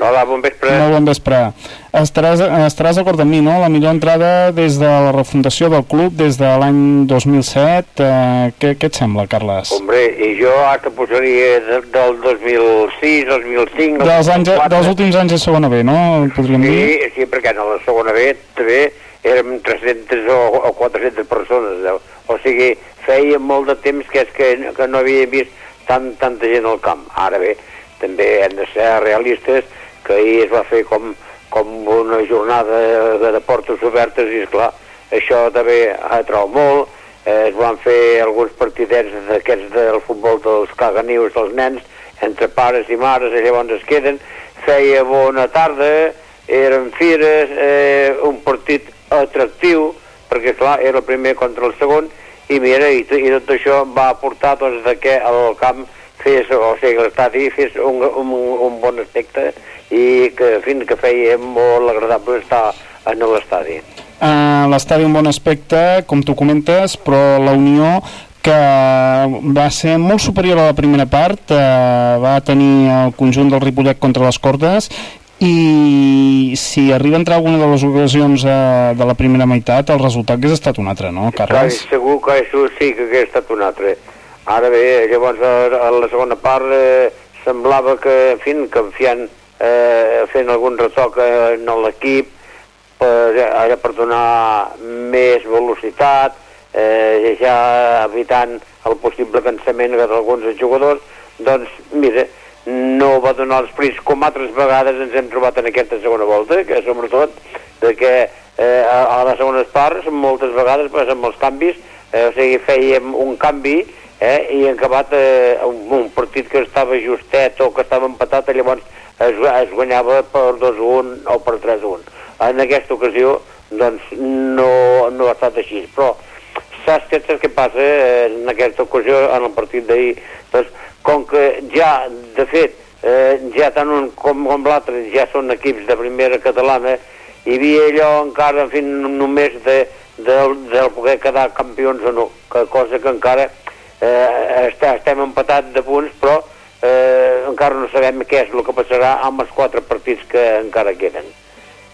Hola, bon vespre. Molt bon vespre. Estaràs, estaràs d'acord amb mi, no? La millor entrada des de la refundació del club, des de l'any 2007. Eh, què, què et sembla, Carles? Hombre, i jo ara te posaria de, del 2006, 2005... Dels, anys, dels últims anys de segona B, no? Podríem sí, dir? Sí, perquè en la segona B també érem 300 o, o 400 persones. eh? O sigui, feia molt de temps que, és que, que no havia vist tant, tanta gent al camp. Ara bé, també hem de ser realistes que ahir es va fer com, com una jornada de, de portes obertes i, esclar, això també atrau molt. Eh, es van fer alguns partidets d'aquests del futbol dels caganius dels nens, entre pares i mares, i llavors es queden. Feia bona tarda, eren fires, eh, un partit atractiu, perquè clar, era el primer contra el segon, i mira, i, i tot això va portar doncs, de que el camp fes, o sigui, l'estadi fes un, un, un bon aspecte i que, en fi, que feia molt agradable estar en l'estadi. Uh, L'estadi un bon aspecte, com tu comentes, però la Unió que va ser molt superior a la primera part, uh, va tenir el conjunt del Ripollet contra les cordes i si arriba a entrar alguna de les ocasions uh, de la primera meitat, el resultat hagués estat un altre, no, Carles? Clar, segur que això sí que hagués estat un altre. Ara bé, llavors a, a la segona part eh, semblava que, en fi, confiant, eh, fent algun retoc en l'equip, per, ara per donar més velocitat, eh, ja evitant el possible cansament d'alguns jugadors, doncs, mira, no va donar els pris com altres vegades ens hem trobat en aquesta segona volta, que sobretot de que eh, a, a les segones parts moltes vegades pues, amb els canvis, eh, o sigui, fèiem un canvi eh, i acabat eh, un, un partit que estava justet o que estava empatat, llavors es, es guanyava per 2-1 o per 3-1. En aquesta ocasió, doncs, no, no ha estat així, però saps què, saps què passa eh, en aquesta ocasió, en el partit d'ahir? Doncs, com que ja, de fet, eh, ja tant un com, com l'altre ja són equips de primera catalana, hi havia allò encara, en fi, només de, de, de poder quedar campions o no, que cosa que encara eh, està, estem empatats de punts, però eh, encara no sabem què és el que passarà amb els quatre partits que encara queden.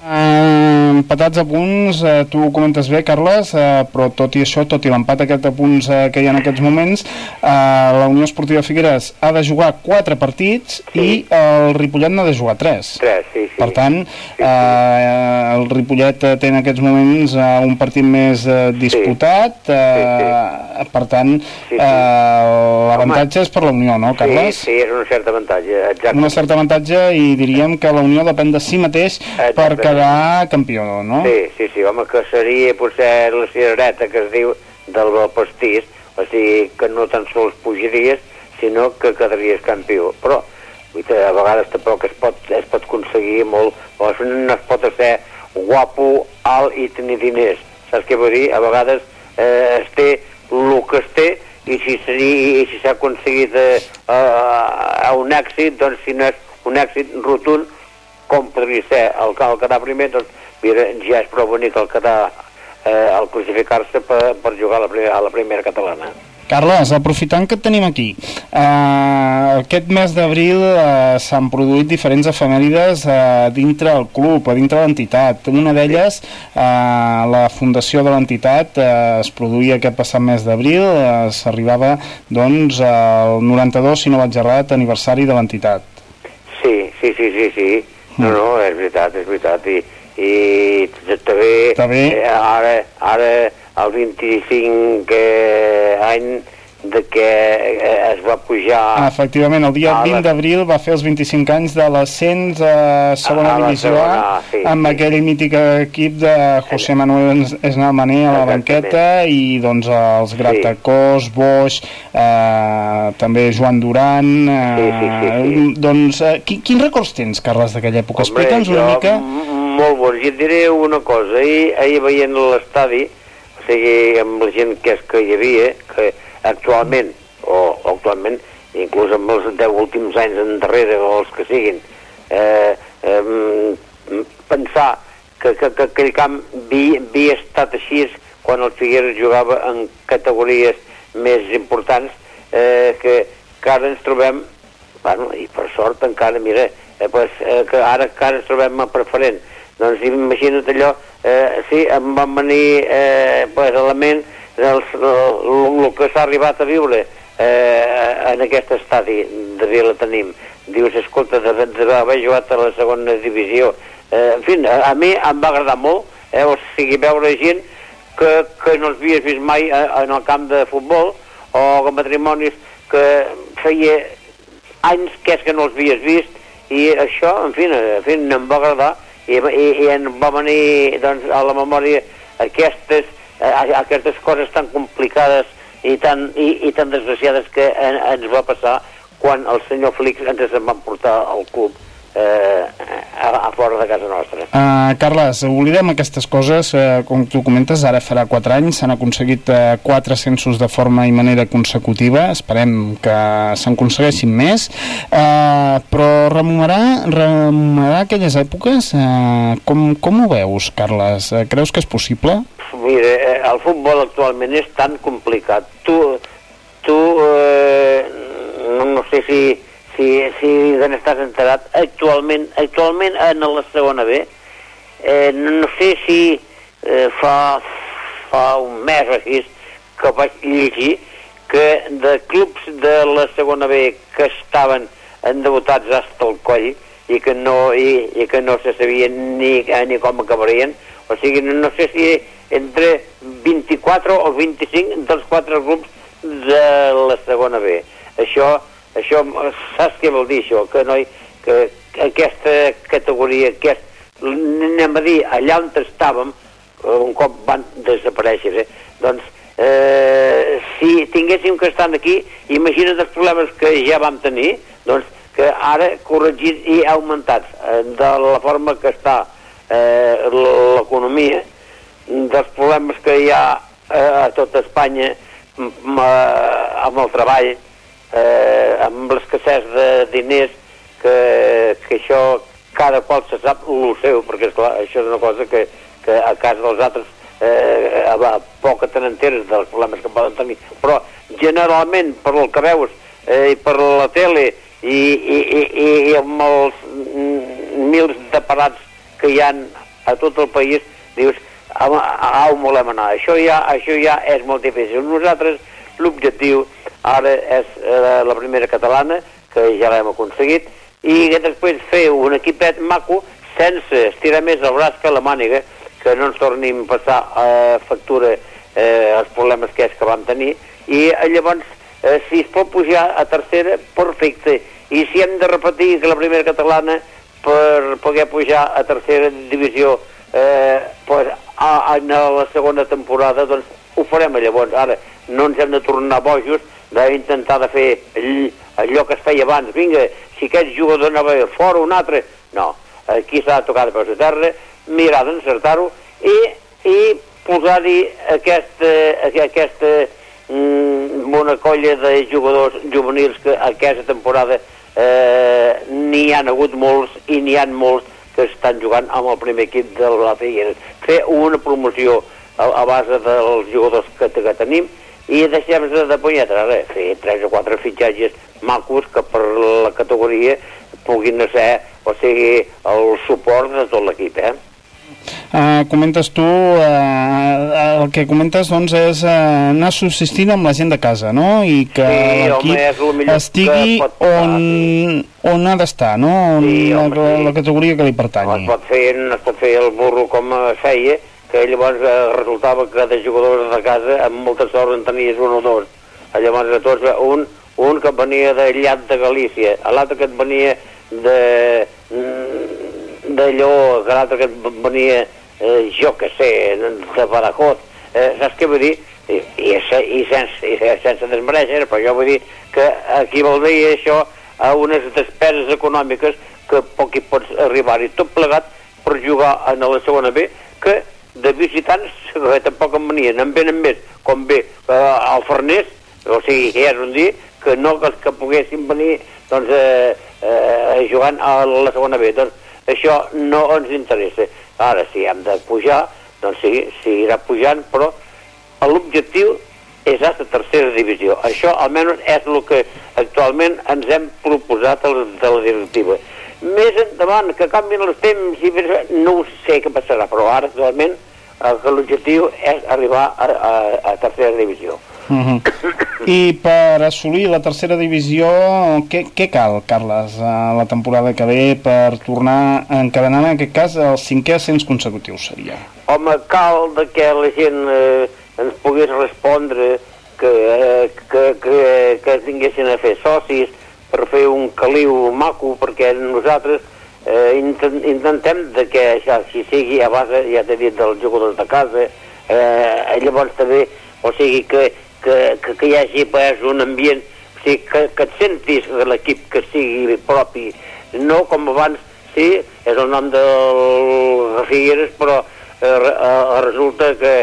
Uh, empatats a punts, uh, tu ho comentes bé, Carles, uh, però tot i això, tot i l'empat aquest a punts uh, que hi ha en aquests moments, uh, la Unió Esportiva Figueres ha de jugar 4 partits sí. i el Ripollet n'ha de jugar 3. 3, sí, sí. Per tant, sí, sí. Uh, el Ripollet té en aquests moments uh, un partit més uh, disputat, uh, sí, sí. per tant, sí, sí. Uh, l'avantatge és per la Unió, no, Carles? Sí, sí, és un cert avantatge, exacte. Una certa avantatge i diríem que la Unió depèn de si mateix exacte. per quedar campió, no? Sí, sí, sí, home, que seria potser la cirereta que es diu del, pastís, o sigui, que no tan sols pujaries, sinó que quedaries campió. Però, a vegades tampoc es pot, es pot aconseguir molt, o no es pot ser guapo, alt i tenir diners. Saps què vull dir? A vegades eh, es té el que es té i si i si s'ha aconseguit eh, a un èxit, doncs si no és un èxit rotund, com podria ser el, el quedar primer, doncs mira, ja és prou bonic el quedar eh, el classificar-se per, per jugar a la, primera, a la primera catalana. Carles, aprofitant que et tenim aquí, eh, aquest mes d'abril eh, s'han produït diferents efemèrides eh, dintre el club, a dintre l'entitat. Una d'elles, eh, la fundació de l'entitat, eh, es produïa aquest passat mes d'abril, eh, s'arribava doncs al 92, si no vaig errat, aniversari de l'entitat. Sí, sí, sí, sí, sí. No, no, és veritat, és veritat. I, i també, també. Eh, ara, ara el 25 eh, any de que eh, es va pujar... Efectivament, el dia 20 d'abril va fer els 25 anys de l'ascens a segona a divisió A, sí, amb sí. aquell mític equip de José Manuel Esnalmané a la banqueta i doncs els Gratacós, sí. Boix, eh, també Joan Duran... Eh, sí, sí, sí, sí. Doncs, eh, qui, quins records tens, Carles, d'aquella època? Explica'ns una mica... Molt bons, i et diré una cosa, ahir, ahir veient l'estadi, o sigui, amb la gent que, és que hi havia, que actualment, o, actualment, inclús amb els 10 últims anys endarrere, o els que siguin, eh, eh, pensar que, que, que aquell camp havia estat així quan el Figueres jugava en categories més importants, eh, que, que ara ens trobem, bueno, i per sort encara, mira, eh, pues, eh, que ara que ara ens trobem a preferent. Doncs imagina't allò, eh, sí, em van venir eh, pues, elements del el que s'ha arribat a viure eh, en aquest estadi de Vila tenim. Dius, escolta, d'haver jugat a la segona divisió. Eh, en fi, a, a mi em va agradar molt, eh, o sigui, veure gent que, que no els havies vist mai eh, en el camp de futbol, o matrimonis que feia anys que és que no els havies vist, i això, en fi, en fi em va agradar, i, i, i em va venir doncs, a la memòria aquestes, eh, aquestes coses tan complicades i tan, i, i tan desgraciades que en, ens va passar quan el senyor Flix ens en van portar al club eh, a, a fora de casa nostra. Uh, Carles, oblidem aquestes coses, uh, com tu comentes, ara farà 4 anys, s'han aconseguit uh, 4 censos de forma i manera consecutiva, esperem que se'n aconsegueixin més, uh, però rememorar, rememorar aquelles èpoques, uh, com, com ho veus, Carles? Uh, creus que és possible? Mira, el futbol actualment és tan complicat. Tu, tu eh, no, no sé si si, si n'estàs enterat, actualment, actualment en la segona B, eh, no sé si eh, fa, fa un mes o així que vaig llegir que de clubs de la segona B que estaven endebutats hasta el coll i que no, i, i que no se sabien ni, eh, ni com acabarien, o sigui, no sé si entre 24 o 25 dels quatre grups de la segona B. Això això, saps què vol dir això? Que, no hi, que, que aquesta categoria, aquest, anem a dir, allà on estàvem, eh, un cop van desaparèixer, eh? doncs eh, si tinguéssim que estar aquí, imagina't els problemes que ja vam tenir, doncs que ara corregit i augmentat eh, de la forma que està eh, l'economia, dels problemes que hi ha eh, a tota Espanya amb el treball, eh, amb l'escassez de diners que, que això cada qual se sap el seu, perquè esclar, això és una cosa que, que a casa dels altres eh, a poc te n'enteres dels problemes que poden tenir, però generalment per el que veus eh, i per la tele i, i, i, i amb els mils de parats que hi han a tot el país, dius, a, a, a on volem anar? Això ja, això ja és molt difícil. Nosaltres l'objectiu ara és eh, la primera catalana, que ja l'hem aconseguit, i després fer un equipet maco sense estirar més el braç que la màniga, que no ens tornin a passar eh, factura eh, els problemes que és que vam tenir, i eh, llavors, eh, si es pot pujar a tercera, perfecte, i si hem de repetir que la primera catalana per poder pujar a tercera divisió eh, pues, a, a, a la segona temporada, doncs ho farem llavors. Ara, no ens hem de tornar bojos d'intentar de fer allò que es feia abans. Vinga, si aquest jugador anava fora un altre... No, aquí s'ha de tocar de peus a terra, mirar d'encertar-ho i, i posar-hi aquesta, aquesta mm, una colla de jugadors juvenils que aquesta temporada eh, n'hi han hagut molts i n'hi han molts que estan jugant amb el primer equip de la Figueres. Fer una promoció a, a base dels jugadors que, que tenim i deixem de, punyetes, ara, fer tres o quatre fitxatges macos que per la categoria puguin ser, o sigui, el suport de tot l'equip, eh? Uh, comentes tu, uh, el que comentes doncs és uh, anar subsistint amb la gent de casa, no? I que sí, l'equip estigui on, on ha d'estar, no? On, sí, home, la, sí. la categoria que li pertanyi. es pot fer, es pot fer el burro com feia, que llavors eh, resultava que de jugadors de casa amb molta sort en tenies un o dos. Llavors a tots, un, un que venia de Llat de Galícia, l'altre que et venia de de Lleó, l'altre que venia, eh, jo que sé, de Badajoz. Eh, saps què vull dir? I, i, i, sense, i sense desmereixer, però jo vull dir que aquí vol dir això a unes despeses econòmiques que poc hi pots arribar-hi. Tot plegat per jugar en la segona B, que de visitants que tampoc en venien, en venen més, com ve eh, al Farners, o sigui, que és un dia que no que, que poguessin venir doncs, eh, eh, jugant a la segona B. Doncs això no ens interessa. Ara, si hem de pujar, doncs sí, sí irà pujant, però l'objectiu és a la tercera divisió. Això almenys és el que actualment ens hem proposat de la directiva. més endavant, que canvien els temps, i no ho sé què passarà, però ara actualment l'objectiu és arribar a, a, a tercera divisió. Uh -huh. I per assolir la tercera divisió, què, què cal, Carles, a la temporada que ve per tornar a encadenar, en aquest cas, el cinquè ascens consecutiu seria? Home, cal de que la gent eh, ens pogués respondre que, eh, que, que, que tinguessin a fer socis per fer un caliu maco, perquè nosaltres eh, intent, intentem de que això si sigui a base, ja t'he dit, dels jugadors de casa, eh, llavors també, o sigui, que, que, que, que hi hagi pues, un ambient, o sigui, que, que et sentis de l'equip que sigui propi, no com abans, sí, és el nom del Figueres, però eh, eh, resulta que,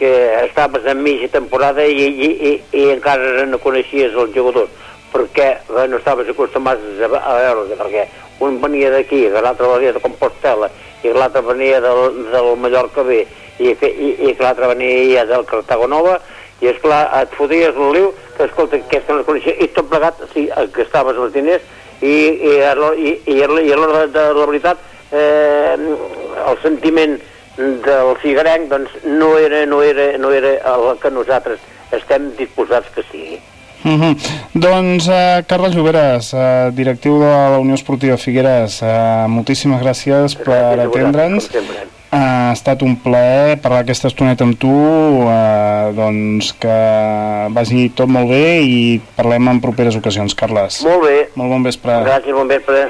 que estaves en mitja temporada i, i, i, i encara no coneixies els jugadors perquè eh, no estaves acostumats a, a veure perquè un venia d'aquí, de l'altre venia de Compostela i l'altre venia del, del Mallorca B i, i, i l'altre venia ja del Cartago Nova i és clar, et fodies un liu que escolta, aquesta no la coneixia i tot plegat, sí, que estaves als diners i, i, a l'hora- i, i, a l'hora- i a l'hora de, de la veritat eh, el sentiment del cigarenc doncs no era, no era, no era el que nosaltres estem disposats que sigui. Uh -huh. Doncs, uh, Carles Lloberes, uh, directiu de la Unió Esportiva Figueres, uh, moltíssimes gràcies per Gràcies vosaltres, atendre'ns. Ha estat un plaer parlar aquesta estoneta amb tu, uh, doncs que vagi tot molt bé i parlem en properes ocasions, Carles. Molt bé, Molt bon vespre. gràcies, bon vespre.